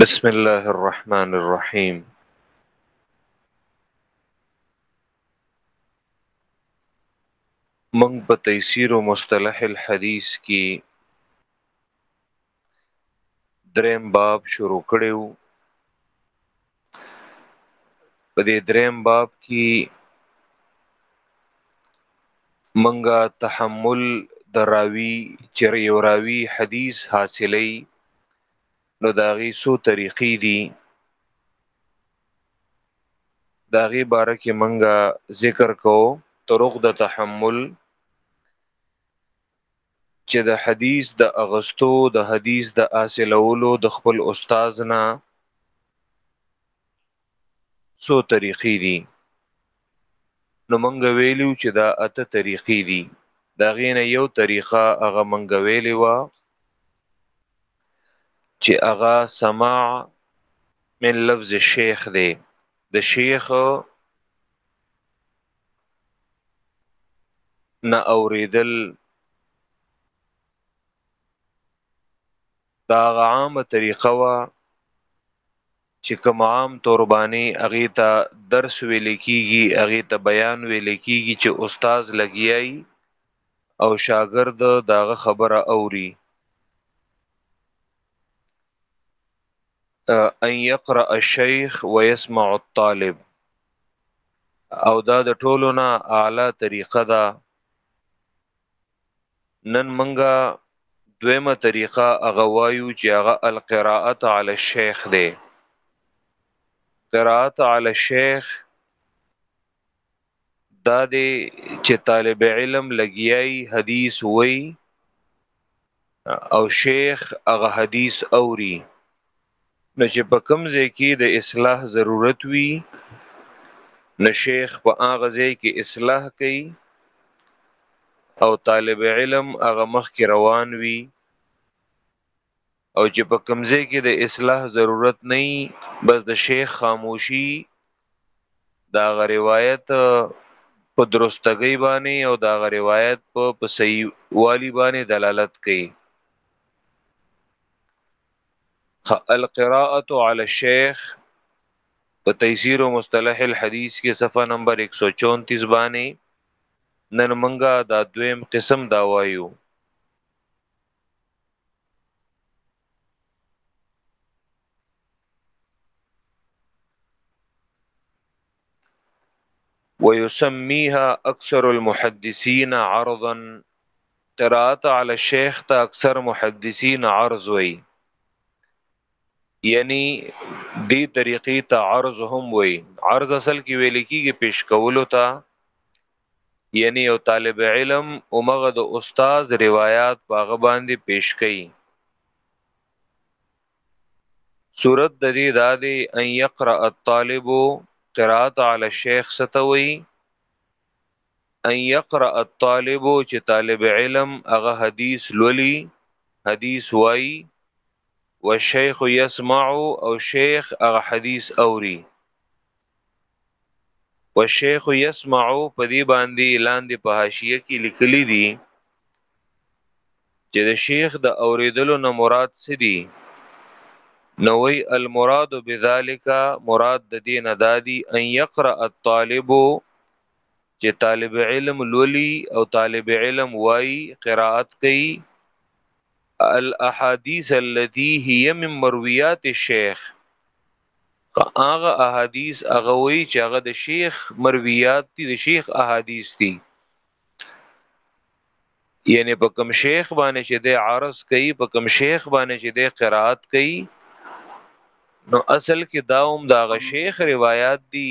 بسم الله الرحمن الرحيم من په تیسیر و مصطلح الحدیث کی درم باب شروع کړیو په دې دریم باب کې منګه تحمل دراوی چر یو راوی حدیث حاصلې نو داغي سو طریقې دي داغي باره کې منګه ذکر کو طرق د تحمل چه د حدیث د اغستو د حدیث د حاصلولو د خپل استاذ نه څو طریقې دي نو منګه ویلیو چې دا اته طریقې دي دا غینه یو طریقه هغه منګه ویلی و چې هغه سماع من لفظ شیخ دی د شیخ نه اوریدل دا عامه طریقه وا چې کوم عام توربانی اغه ته درس ویل کیږي اغه ته بیان ویل کیږي چې استاد لګیای او شاګرد داغه خبره اوري ان يقرأ الشيخ ويسمع الطالب او دا د ټولو نه اعلی طریقه ده نن منګه دویمه طریقه هغه وایو چې هغه القراءت علی الشیخ ده قراءت علی الشیخ دا دی چې طالب علم لګیای حدیث وای او شیخ هغه حدیث اوري نو چې په کوم ځای کې د اصلاح ضرورت وي نو شیخ په هغه ځای کې اصلاح کوي او طالب علم هغه مخ کې روان وي او چې په کوم ځای کې د اصلاح ضرورت نه بس د شیخ خاموشي دا غ روایت په درستګۍ باندې او دا غ روایت په صحیح والی باندې دلالت کوي القراءت علی الشیخ په تیسیر و مصطلح الحدیث کې صفحه نمبر 134 باندې نن منګه دا دویم قسم دا وایو ويسميها اکثر المحدثین عرضا قراءت علی الشیخ ته اکثر محدثین عرض وی یعنی دی طریقی ته عرض هم وی عرض اصل کې ویل کېږي پیش کولو ته یعنی یو طالب علم اومغه د استاد روایت پاغه باندې پیش کړي صورت د دې دا دی ان یقرأ الطالب قرات علی شیخ ستوي ان يقرأ الطالب چې طالب علم هغه حدیث لولي حدیث وای والشيخ يسمع او شیخ هغه حدیث اوري والشيخ يسمع په دې باندې لاندې په حاشیه کې لیکلي دي چې د شیخ د اوریدلو نه مراد څه دي نو وی المراد بذالک مراد د دین دادی ان یقرأ الطالب چې طالب علم لولي او طالب علم وای قرائت کوي الاحاديث التي هي من مرويات الشيخ هغه احادیث هغه وی چې هغه د شیخ مرویات دي د شیخ احادیث دي یعنی په کوم شیخ باندې چې د عرض کوي په کوم شیخ باندې چې د قرائت کوي نو اصل کې داوم دا غ شیخ روایت دي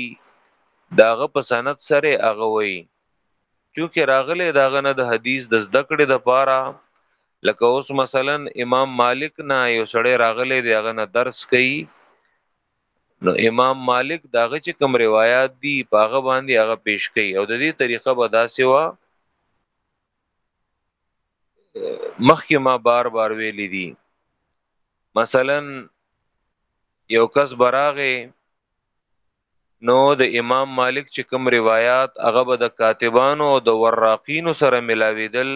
داغه په سند سره اغه وي چونکه راغله داغه نه د حدیث د زده کړې د پاره لکه اوس مثلا امام مالک نه یو سړی راغله داغه نه درس کوي نو امام مالک داغه چې کوم روایت دي پاغه باندې هغه پیش کوي او د دې طریقه به داسې وا مخکې ما بار بار ویلې دي مثلا یو کس براغه نو د امام مالک چې کوم روایت هغه به د کاتبانو او د وراقینو سره ملاویدل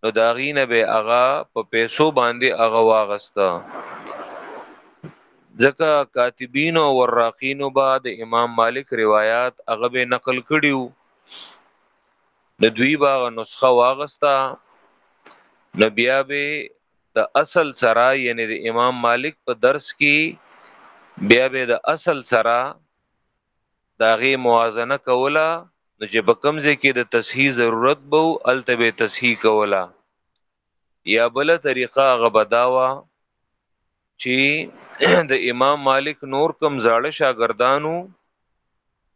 نو د هغې نه به هغه په پیسو باندې هغه واغسته ځکه کاتبین او وراقین به د امام مالک روایت هغه به نقل کړیو د دوی باغ نسخه واغستا نو بیا به د اصل سره یعنی د امام مالک په درس کې بیا به د اصل سره د هغې موازنه کوله نو چې په کوم ځای کې د تصحیح ضرورت به وو هلته به تصحیح کوله یا بله طریقه هغه به دا وه چې د امام مالک نور کم زاړه شاګردانو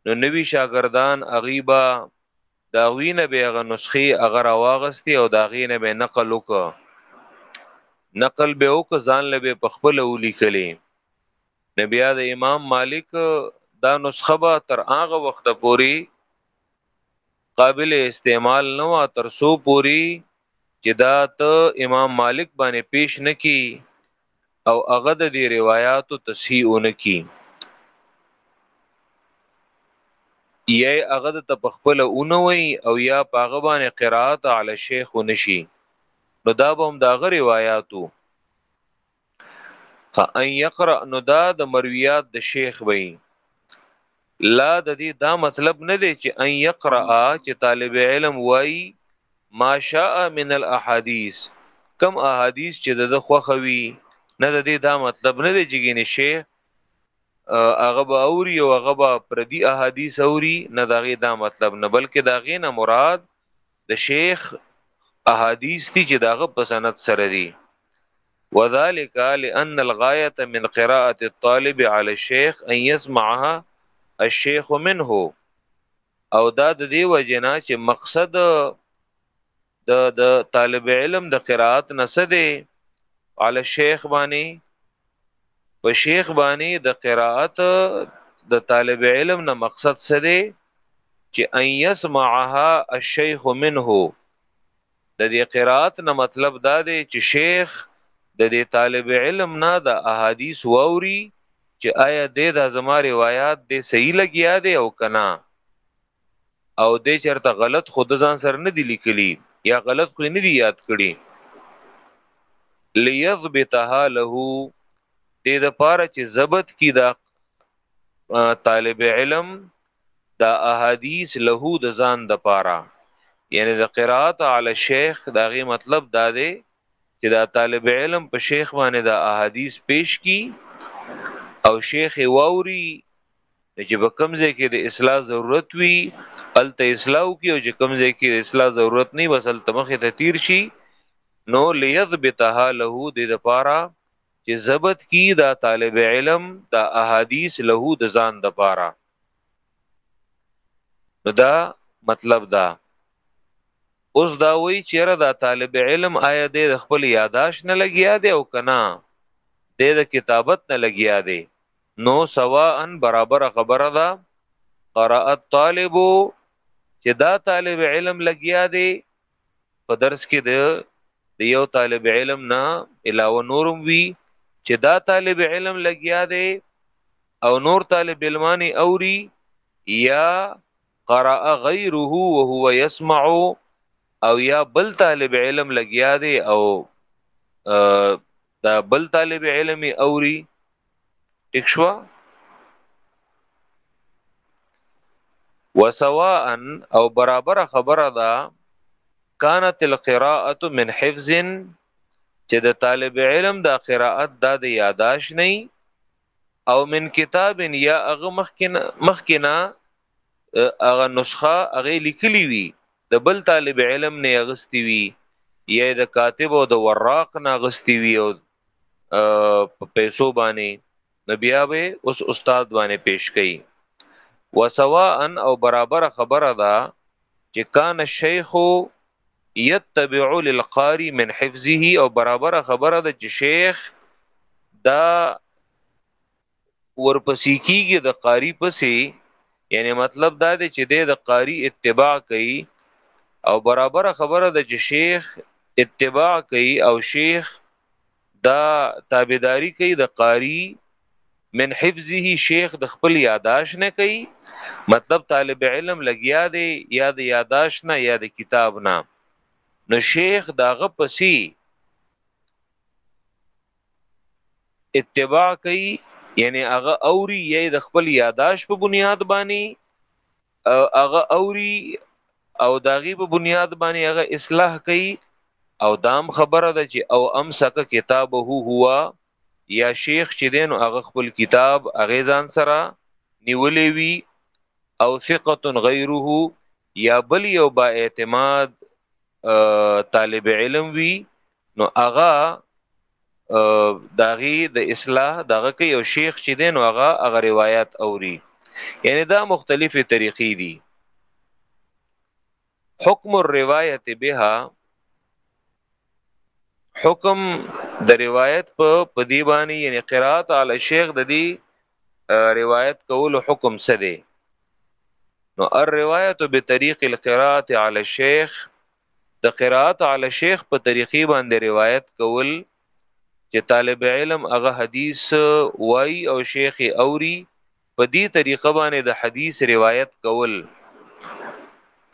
نو نوی شاګردان اغیبا دا وینه به غ نسخه اگر واغستی او دا غینه به نقل وک نقل به وک ځان لبه په خپل اولی کلی نه بیا د امام مالک دا نسخه به تر هغه وخت پوري قابل استعمال نه و تر سو پوري چې دا ته امام مالک باندې پیش نکی او هغه د دې روایتو تصحیح اونکی یا هغه د تپخپل اونوي او یا پاغه باندې قرات علی شیخ نشي نو دا به هم دا غ روایتو فان يقرأ نو دا د مرویات د شیخ وي لا د دې دا مطلب نه دی چې ان يقرأ چې طالب علم وای ما شاء من الاحاديث کم احادیث چې د خوخوي نه د دې دا مطلب نه دی چې ګینه شیخ هغه به اوري او هغه به پردي احادیث اوري نه دغه دا مطلب نه بلکې دا غینه مراد د شیخ احادیث دي چې داغه په سند سره دي وذالک لان الغایه من قراءه الطالب علی الشیخ ان يسمعها الشیخ منه او دا د دی وجنا چې مقصد د د طالب علم د قرائت نسده علی الشیخ باندې په شیخ باندې د قرائت د طالب علم نه مقصد څه دی چې ان يسمعها الشيخ منه د دې قرائت نه مطلب دا دی چې شیخ د دې طالب علم نه د احادیث ووري چې آیا د د زما روایت د صحیح لګیا دی او کنا او دې چرته غلط خود ځان سره نه دی لیکلی یا غلط خو نه دی یاد کړي ليضبطها له دې د پاره چې ضبط کی دا طالب علم دا احادیث له د ځان د پاره یعنی د قرات علی شیخ دا غي مطلب دا دی چې دا طالب علم په شیخ باندې دا احادیث پیش کی او شیخ ووري نو چې په کوم ځای کې د اصلاح ضرورت وي هلته اصلاح وکړي او چې کوم ځای کې د اصلاح ضرورت نه وي بس هلته مخې ته تیر شي نو لیضبطها له دې دپاره چې ضبط کی دا طالب علم دا احادیث له د ځان دپاره نو دا مطلب دا اوس دا وی چیرې دا طالب علم آیا د خپل یاداش نه لګیا دی او کنا د کتابت نه لګیا دی نو سواء برابر خبره ده قرأ الطالب چې دا طالب علم لګیا دی په درس کې دی د یو طالب علم نه علاوه نورم وی چې دا طالب علم لګیا دی او نور طالب علمان اوري یا قرأ غیره وهو يسمع او یا بل طالب علم لګیا دی او دا بل طالب علم اوري ټیک شو وسواء او برابر خبره ده كانت القراءه من حفظ چې د طالب علم د قراءت د یاداش نه او من کتاب یا هغه مخکنا مخکنا هغه نسخه هغه لیکلی وی د بل طالب علم نه اغستی وی یا د کاتب او د وراق نه اغستی وی او په پیسو باندې نبیا به اوس استاد باندې پیش کړي وسواء او برابر خبره ده چې کان الشیخ یتبع للقاری من حفظه او برابر خبره ده چې شیخ دا ورپسې کیږي د قاری پسې یعنی مطلب دا دی چې د قاری اتباع کوي او برابر خبره ده چې شیخ اتباع کوي او شیخ دا تابعداري کوي د قاری من حفظه شیخ د خپل یاداش نه کوي مطلب طالب علم لګیا دی یا د یاداش نه یا د کتاب نه نو شیخ داغه پسې اتباع کوي یعنی هغه اوري یی د خپل یاداش په بنیاد باندې او هغه اوري او داغي په بنیاد باندې هغه اصلاح کوي او دام خبره ده چې او امسک کتابه هوا یا شیخ چې دین هغه خپل کتاب هغه ځان سره نیولې وی او ثقه غیره یا بل یو با اعتماد طالب علم وی نو هغه داغي د اصلاح دغه کې یو شیخ چې دین هغه هغه روایت اوري یعنی دا مختلفه طریقې دي حکم الروایت بها حکم د روایت په پدی باندې یعنی قرات علی شیخ د دی روایت کول حکم څه دی نو الروایت بطریق القرات علی شیخ د قرائت علی شیخ په طریقې باندې روایت کول چې طالب علم هغه حدیث وای او شیخ اوري په دې طریقه باندې د حدیث روایت کول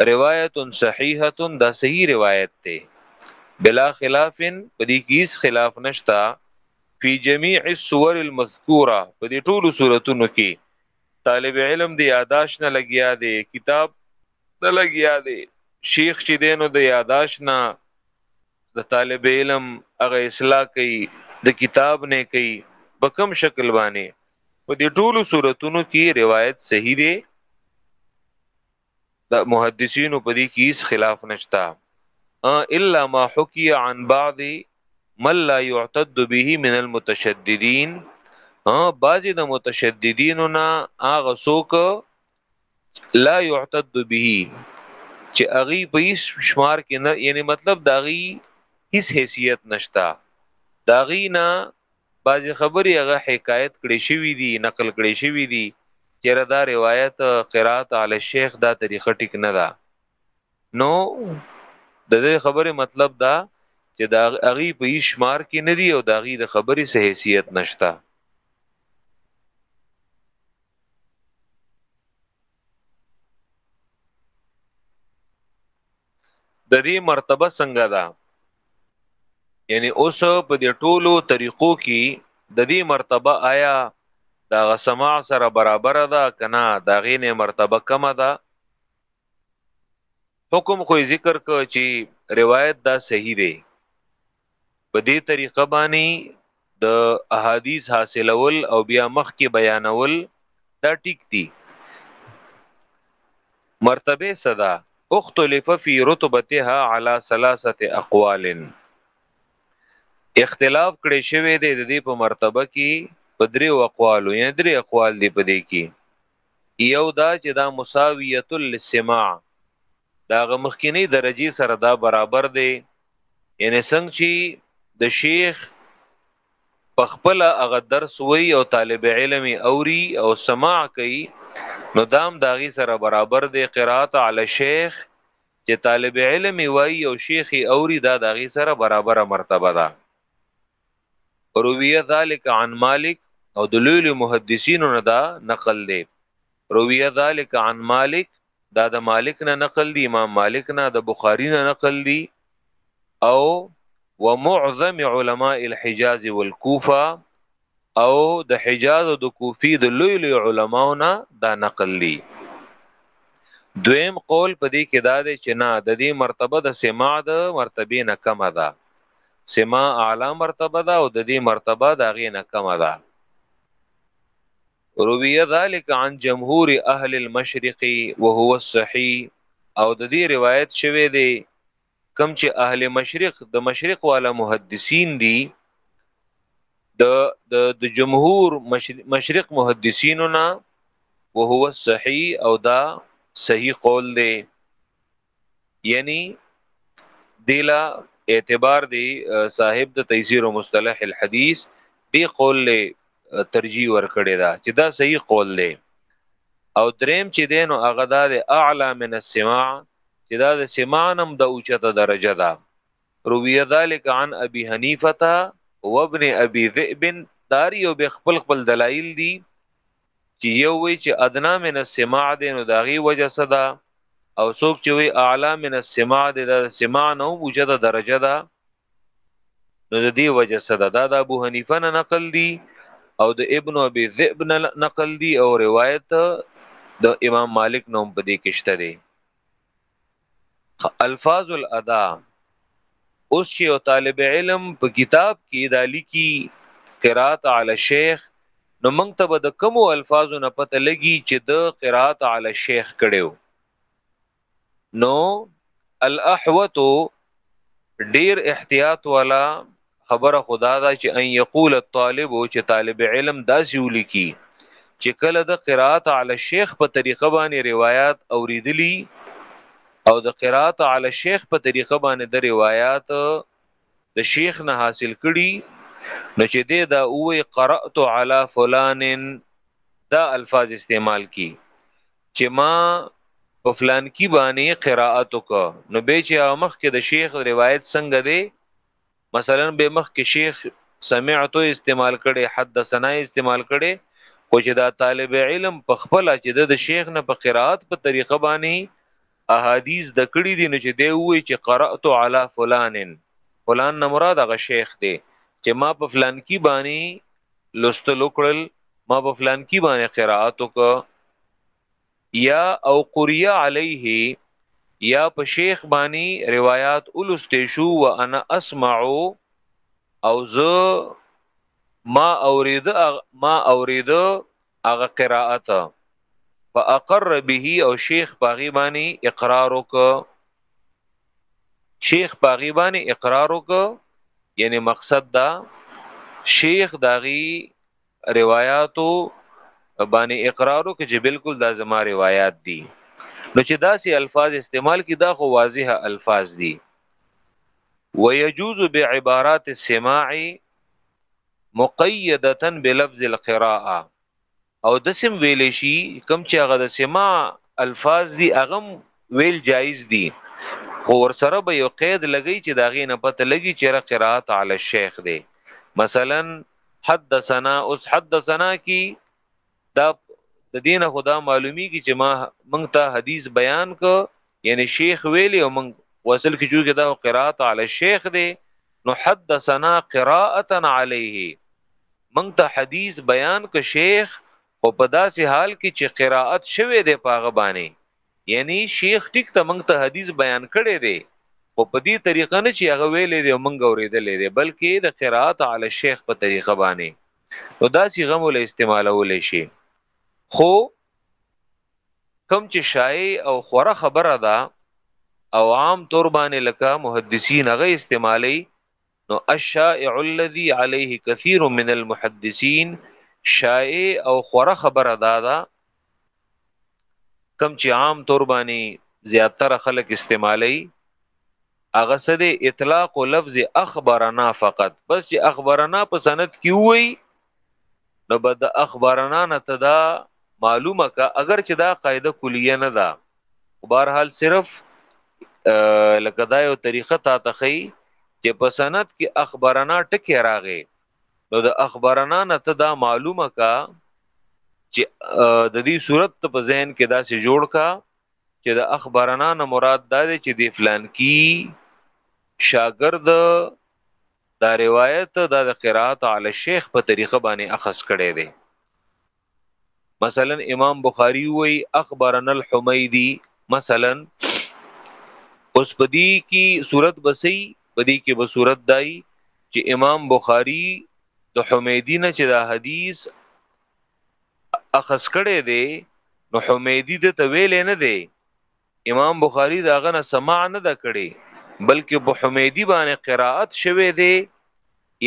روایت صحیحه دا صحیح روایت ته بلا خلاف په دې کې هیڅ خلاف نشتا فی جميع الصور المذکوره په دې ټولو صورتونو کې طالب علم دی یاداش نه لګیا دی کتاب د لګیا دی شیخ چې دینو د یاداش نه د طالب علم هغه اصلاح کوي د کتاب نه کوي په کوم شکل باندې په دې ټولو صورتونو کې روایت صحیح دی د محدثینو په دې کې هیڅ خلاف نشتا الا ما حکي عن بعض من لا يعتد به من المتشددين بعضی د متشددینو نه هغه څوک لا يعتد به چې اغي په هیڅ شمار کې نه یعنی مطلب داغي هیڅ حیثیت نشتا داغي نه بعض خبري هغه حکایت کړي شوی دي نقل کړي شوی دي چې دا روایت قرات علی الشیخ دا طریقه ټیک نه ده نو د دې خبره مطلب دا چې دا اغي په هیڅ شمار کې نه دی او داغي د خبري سه حیثیت نشتا د دې مرتبه څنګه ده یعنی اوس په دې ټولو طریقو کې د دې مرتبه آیا دا غسما سره برابر ده کنا دا غینه مرتبه کم ده حکم خو ذکر کو چې روایت دا صحیح دی په دې طریقه باندې د احادیث حاصلول او بیا مخ کې بیانول دا ټیک دي مرتبه صدا اختلف فی رتبتها علی ثلاثه اقوال اختلاف کړي شوی دی د دې په مرتبه کې په درې اقوالو یا درې اقوال دی په دې کې یو دا چې دا مساویت للسماع دا غمخکینی درجه سره دا برابر دی یعنی څنګه چې د شیخ په خپل هغه درس وی او طالب علم اوري او سماع کوي نو دام داغي سره برابر دی قرات علی شیخ چې طالب علم وی او شیخ اوري دا داغي سره برابر مرتبه ده رویه ذالک عن مالک او د لوی لوی محدثینو نه دا نقل دی رویه ذالک عن مالک دا د مالک نه نقل دی امام مالک نه د بخاری نه نقل دی او ومعظم علماء الحجاز والكوفه او د حجاز او د کوفی د لوی لوی علماو نه دا نقل دی دویم قول په دې کې دا دی چې نه د دې مرتبه د سماع د مرتبه نه کمه ده سما اعلی مرتبه ده او د دې مرتبه د هغې نه کمه ده روي ذلك عن جمهور اهل المشرق وهو الصحيح او د دې روایت شوی دی کم چې اهل مشرق د مشرق والا محدثین دي د د جمهور مشرق محدثینو نه وهو الصحيح او دا صحیح قول دی یعنی دیلا اعتبار دی صاحب د تیسیر او مصطلح الحدیث دی قول له ترجیح ور کړی دا چې دا صحیح قول دی او دریم چې دینو هغه دا د اعلی من السماع چې دا د سمانم د اوچته درجه ده روی ذلک عن ابي حنیفه وابن ابي ذئب داری او بخپل خپل دلایل دي چې یو وی چې ادنا من السماع دی نو داغي وجه څه ده او څوک چې وی اعلی من السماع دی دا سماع نو موجده درجه ده نو د دې وجه څه ده دا د ابو حنیفه نه نقل دی او د ابن ابي ذئب نه نقل دی او روایت د امام مالک نوم په دې کې شته دی الفاظ الادا اوس چې یو طالب علم په کتاب کې دا لیکي قرات علی شیخ نو موږ ته به د کوم الفاظو نه پته لګي چې د قرات علی شیخ کړو نو الاحوت ډیر احتیاط والا خبره خو دا ده چې ان یقول الطالب چې طالب علم داسې ولیکي چې کله د قرات علی الشیخ په طریقه باندې روایت اوریدلی او د قرات علی الشیخ په طریقه باندې د روایت د شیخ نه حاصل کړي نو چې دې دا وې قرات علی فلان دا الفاظ استعمال کی چې ما په فلان کی باندې قرات وک نو به چې مخ کې د شیخ روایت څنګه دی مثلا به مخ کې شیخ سمعت استعمال کړي حدثنا استعمال کړي خو چې دا طالب علم په خپل چې د شیخ نه په قرائت په طریقه باندې احادیث د کړي دي نو چې دی وی چې قرات علی فلانن فلان نه مراد هغه شیخ دی چې ما په فلان کې باندې لوستل وکړل ما په فلان کې باندې قرائت وکړ یا او قریه علیه یا په شیخ بانی روایات اولسته شو وانا اسمع او ز ما اورید ما اورید اغه قراءت فاقر به او شیخ پاغي بانی اقرار وک شیخ پاغي بانی اقرار وک یعنی مقصد دا شیخ داغي روایاتو باندې اقرار وکړي چې بالکل دا زما روایت دي نو چې داسې الفاظ استعمال کی دا خو واضحه الفاظ دي ويجوز بعبارات السماع مقيده بلفظ القراءه او دسم ویل شي کم چې هغه د سماع الفاظ دي اغم ویل جایز دي خو ور سره به یو قید لګی چې داغې نه پته لګی چې را قرات علی الشیخ دی مثلا حدثنا اوس حدثنا کی دا د دینه خدا معلومی کی چې ما مونږ ته حدیث بیان کو یعنی شیخ ویلی او مونږ وصل کی جو کې دا قرات علی شیخ دی نو حدثنا قراءه علیه مونږ ته حدیث بیان کو شیخ او په داسې حال کې چې قرائت شوه د پاغه باندې یعنی شیخ ټیک ته موږ ته حدیث بیان کړی دی خو په دې طریقه نه چې هغه ویلې دی او مونږ اورېدلې دی بلکې د قرات علی شیخ په طریقه باندې نو دا سی غمو له استعمالول شي خو کم چې شای او خوره خبره ده او عام تور باندې لکه محدثین هغه استعمالي نو الشائع الذي عليه كثير من المحدثين شائع او خوره خبره دا ده کم چې عام تور باندې زیاتره خلک استعمالي هغه څه دی اطلاق لفظ اخبرنا فقط بس چې اخبرنا په سند کې وای نو بد اخبارنا نه تدا معلومه کا اگر چې دا قاعده کلیه نه ده بهر حال صرف لکه دا یو طریقه تا تخی چې په سند کې اخبارنا ټکی راغې نو د اخبارنا نه ته دا معلومه کا چې د دې صورت په ذهن کې دا سه جوړ کا چې د اخبارنا نه مراد دا دی چې دی فلان کی شاګرد دا روایت دا د قرات علی شیخ په طریقه باندې اخذ کړي دي مثلا امام بخاری وی اخبرنا الحمیدی مثلا اوس پدی کی صورت بسی پدی کی به صورت دای چې امام بخاری د حمیدی نه چې دا حدیث اخذ کړي دي نو حمیدی د تویل نه دی امام بخاری دا غنه سماع نه د کړي بلکې په حمیدی باندې قرائت شوه دی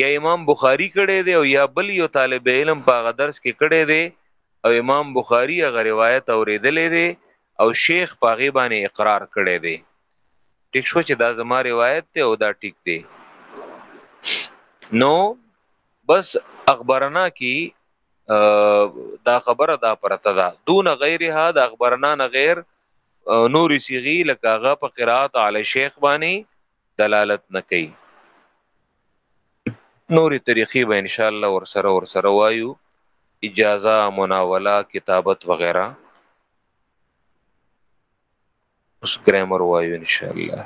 یا امام بخاری کړي دی او یا بل یو طالب علم په غدرس کې کړي دی او امام بخاری هغه روایت اوریدلې دی او شیخ په غی باندې اقرار کړي دی ټیک شو چې دا زما روایت ته او دا ټیک دی نو بس اخبارنا کی دا خبره دا پرته ده دون غیرها د اخبارنا نه غیر نوري صيغي لکه هغه په قرات علی شیخ باندې دلالت نه کوي نوري طریقې به ان شاء الله ور سره ور سره وایو اجازه مناوله کتابت وغیرہ اوس ګرامر وایو ان شاء الله